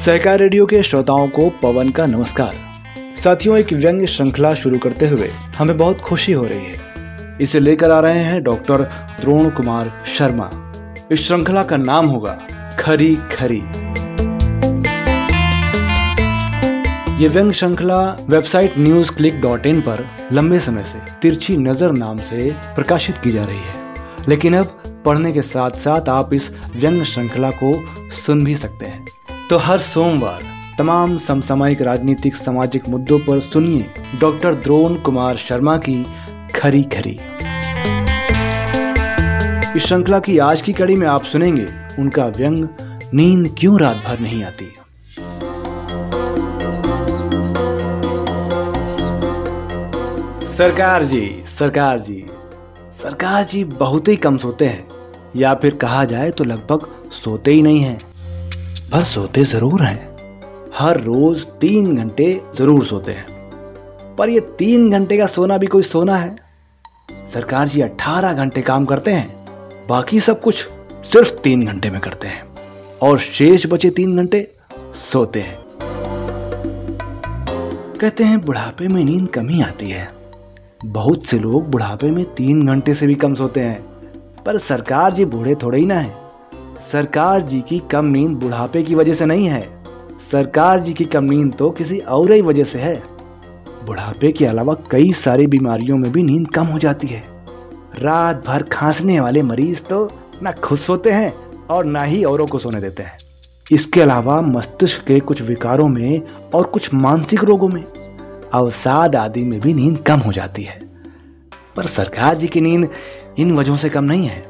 सहकार radio के श्रोताओं को पवन का नमस्कार। साथियों, एक व्यंग्य श्रृंखला शुरू करते हुए हमें बहुत खुशी हो रही है। इसे लेकर आ रहे हैं डॉक्टर द्रोण कुमार शर्मा। इस श्रृंखला का नाम होगा खरी खरी। ये व्यंग श्रृंखला website news click dot in पर लंबे समय से तिरछी नज़र नाम से प्रकाशित की जा रही है। लेकिन अब पढ़ने के साथ साथ आप इस व्यंग श्रृंखला को सुन भी सकते हैं। तो हर सोमवार तमाम समसामयिक राजनीतिक सामाजिक मुद्दों पर सुनिए डॉक्टर द्रोण कुमार शर्मा की खरी खरी। इस श्रृंखला की आज की कड़ी में आप सुनेंगे उनका व्यंग, नींद क्यों रात भर नहीं आती? सरकार जी सरकार जी सरकार जी बहुत ही कम सोते हैं, या फिर कहा जाए तो लगभग सोते ही नहीं हैं। पर सोते ज़रूर हैं। हर रोज तीन घंटे ज़रूर सोते हैं। पर ये तीन घंटे का सोना भी कोई सोना है? सरकार जी अट्ठारह घंटे काम करते हैं, बाकी सब कुछ सिर्फ़ तीन घंटे में करते हैं और शेष बचे तीन घंटे सोते हैं। कहते हैं, बुढ़ापे में नींद कमी आती है। बहुत से लोग बुढ़ापे में तीन घंटे से भी कम सोते हैं, पर सरकार जी बूढ़े थोड़े ही ना है। सरकार जी की कम नींद बुढ़ापे की वजह से नहीं है। सरकार जी की कम नींद तो किसी और ही वजह से है। बुढ़ापे के अलावा कई सारी बीमारियों में भी नींद कम हो जाती है। रात भर खांसने वाले मरीज़ तो ना खुद सोते हैं और ना ही औरों को सोने देते हैं। इसके अलावा मस्तिष्क के कुछ विकारों में और कुछ मानसिक रोगों में अवसाद आदि में भी नींद कम हो जाती है। पर सरकार जी की नींद इन वजहों से कम नहीं है।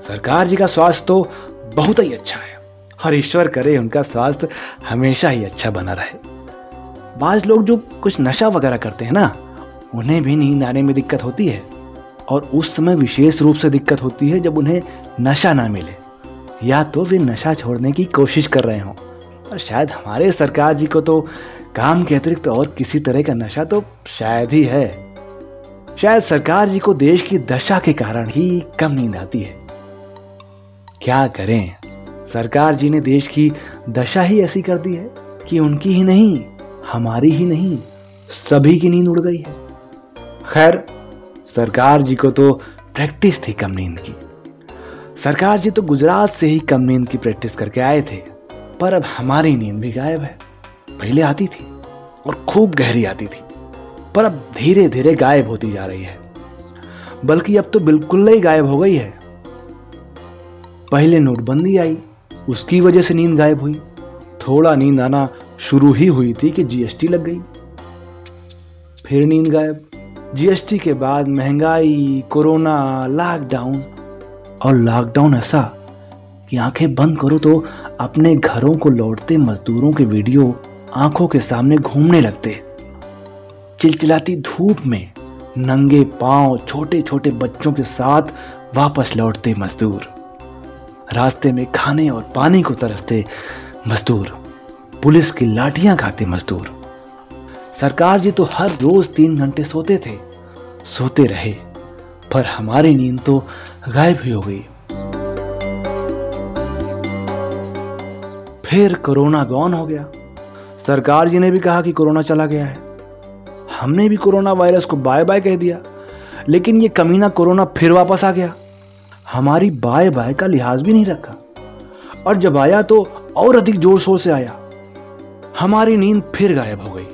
सरकार जी का स्वास्थ्य तो बहुत ही अच्छा है। और ईश्वर करे, उनका स्वास्थ्य हमेशा ही अच्छा बना रहे। बाज लोग जो कुछ नशा वगैरह करते हैं ना, उन्हें भी नींद आने में दिक्कत होती है। और उस समय विशेष रूप से दिक्कत होती है जब उन्हें नशा ना मिले। या तो वे नशा छोड़ने की कोशिश कर रहे हों। और शायद हमारे सरकार जी को तो काम के अतिरिक्त तो और किसी तरह का नशा तो शायद ही है। शायद सरकार जी को देश की दशा के कारण ही कम नींद आती है। क्या करें? सरकार जी ने देश की दशा ही ऐसी कर दी है कि उनकी ही नहीं, हमारी ही नहीं, सभी की नींद उड़ गई है। खैर, सरकार जी को तो प्रैक्टिस थी कम नींद की। सरकार जी तो गुजरात से ही कम नींद की प्रैक्टिस करके आए थे, पर अब हमारी नींद भी गायब है। पहले आती थी और खूब गहरी आती थी, पर अब धीरे धीरे गायब होती जा रही है। बल्कि अब तो बिल्कुल ही गायब हो गई है। पहले नोटबंदी आई, उसकी वजह से नींद गायब हुई। थोड़ा नींद आना शुरू ही हुई थी कि जीएसटी लग गई। फिर नींद गायब। जीएसटी के बाद महँगाई, कोरोना लॉकडाउन और लॉकडाउन ऐसा कि आँखें बंद करो तो अपने घरों को लौटते मजदूरों के वीडियो आँखों के सामने घूमने लगते। चिलचिलाती धूप में नंगे पाँव छोटे छोटे बच्चों के साथ वापस लौटते मजदूर। रास्ते में खाने और पानी को तरसते मजदूर, पुलिस की लाठियाँ खाते मजदूर। सरकार जी तो हर रोज तीन घंटे सोते थे, सोते रहे, पर हमारी नींद तो गायब ही हो गई। फिर कोरोना गॉन हो गया। सरकार जी ने भी कहा कि कोरोना चला गया है। हमने भी कोरोना वायरस को बाय बाय कह दिया, लेकिन ये कमीना कोरोना फिर वापस आ गया। हमारी बाय बाय का लिहाज भी नहीं रखा। और जब आया तो और अधिक ज़ोर शोर से आया। हमारी नींद फिर गायब हो गई।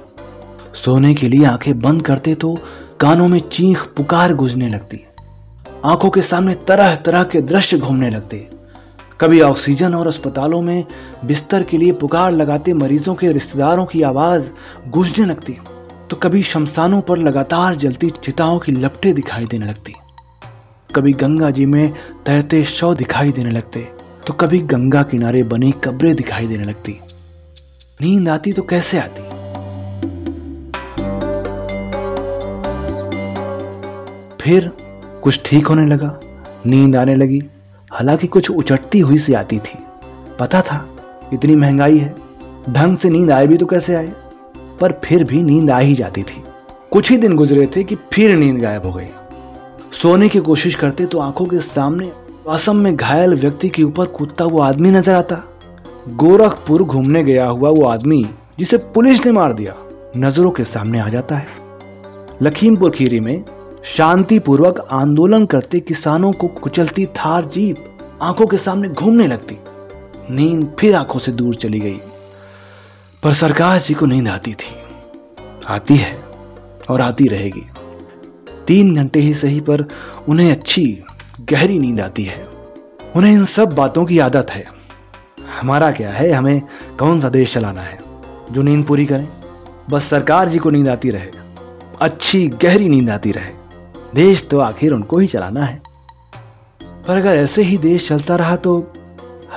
सोने के लिए आँखें बंद करते तो कानों में चीख पुकार गुजने लगती। आँखों के सामने तरह तरह के दृश्य घूमने लगते। कभी ऑक्सीजन और अस्पतालों में बिस्तर के लिए पुकार लगाते मरीजों के रिश्तेदारों की आवाज़ गूंजने लगती। तो कभी शमशानों पर लगातार जलती चिताओं की लपटें दिखाई देने लगती। कभी गंगा जी में तैरते शव दिखाई देने लगते तो कभी गंगा किनारे बनी कब्रें दिखाई देने लगती। नींद आती तो कैसे आती? फिर कुछ ठीक होने लगा, नींद आने लगी। हालाँकि कुछ उचटती हुई सी आती थी। पता था, इतनी महँगाई है, ढंग से नींद आए भी तो कैसे आए? पर फिर भी नींद आ ही जाती थी। कुछ ही दिन गुजरे थे कि फिर नींद गायब हो गई। सोने की कोशिश करते तो आँखों के सामने असम में घायल व्यक्ति के ऊपर कूदता वो आदमी नज़र आता। गोरखपुर घूमने गया हुआ वो आदमी, जिसे पुलिस ने मार दिया, नज़रों के सामने आ जाता है। लखीमपुर खीरी में शांतिपूर्वक आंदोलन करते किसानों को कुचलती थार जीप आँखों के सामने घूमने लगती। नींद फिर आँखों से दूर चली गई। पर सरकार जी को नींद आती थी। आती है और आती रहेगी। तीन घंटे ही सही पर उन्हें अच्छी, गहरी नींद आती है। उन्हें इन सब बातों की आदत है। हमारा क्या है, हमें कौन सा देश चलाना है? जो नींद पूरी करें, बस सरकार जी को नींद आती रहे, अच्छी, गहरी नींद आती रहे। देश तो आखिर उनको ही चलाना है। पर अगर ऐसे ही देश चलता रहा तो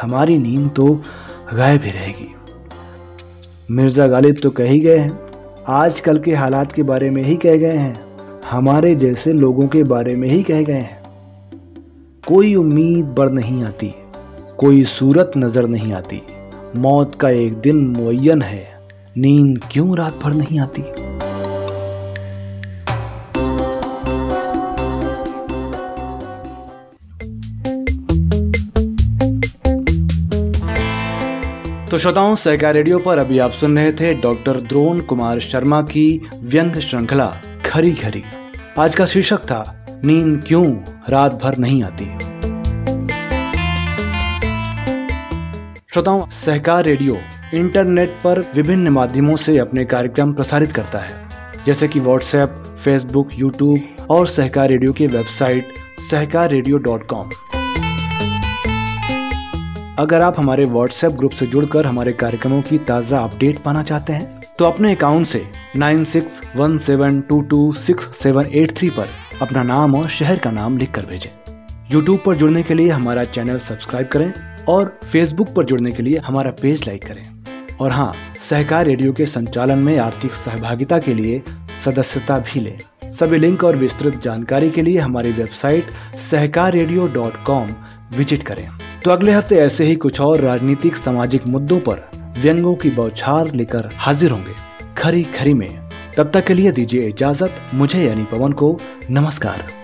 हमारी नींद तो गायब ही रहेगी। मिर्ज़ा गालिब तो कह ही गए हैं। आजकल के हालात के बारे में ही कह गए हैं। हमारे जैसे लोगों के बारे में ही कह गए हैं। कोई उम्मीद बढ़ नहीं आती, कोई सूरत नज़र नहीं आती। मौत का एक दिन मुयन है, नींद क्यों रात भर नहीं आती? तो श्रोताओं, सहकार रेडियो पर अभी आप सुन रहे थे डॉक्टर द्रोण कुमार शर्मा की व्यंग श्रृंखला। खरी खरी। आज का शीर्षक था, नींद क्यों रात भर नहीं आती? श्रोताओं, सहकार रेडियो इंटरनेट पर विभिन्न माध्यमों से अपने कार्यक्रम प्रसारित करता है। जैसे कि व्हाट्सएप फेसबुक यूट्यूब और सहकार रेडियो की website Sahkar radio dot com. अगर आप हमारे व्हाट्सएप ग्रुप से जुड़कर हमारे कार्यक्रमों की ताज़ा अपडेट पाना चाहते हैं तो अपने अकाउंट से 9617226783 पर अपना नाम और शहर का नाम लिख कर भेजें। यूट्यूब पर जुड़ने के लिए हमारा चैनल सब्सक्राइब करें और फेसबुक पर जुड़ने के लिए हमारा पेज लाइक करें। और हाँ सहकार रेडियो के संचालन में आर्थिक सहभागिता के लिए सदस्यता भी लें। सभी लिंक और विस्तृत जानकारी के लिए हमारी वेबसाइट सहकार विज़िट करें। तो अगले हफ़्ते ऐसे ही कुछ और राजनीतिक सामाजिक मुद्दों पर व्यंगों की बौछार लेकर हाजिर होंगे। खरी खरी में। तब तक के लिए दीजिए इजाज़त। मुझे यानी पवन को नमस्कार।